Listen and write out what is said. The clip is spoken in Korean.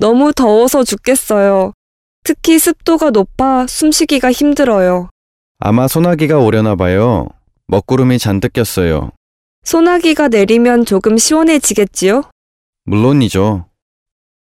너무 더워서 죽겠어요. 특히 습도가 높아 숨쉬기가 힘들어요. 아마 소나기가 오려나 봐요. 먹구름이 잔뜩 꼈어요. 소나기가 내리면 조금 시원해지겠지요? 물론이죠.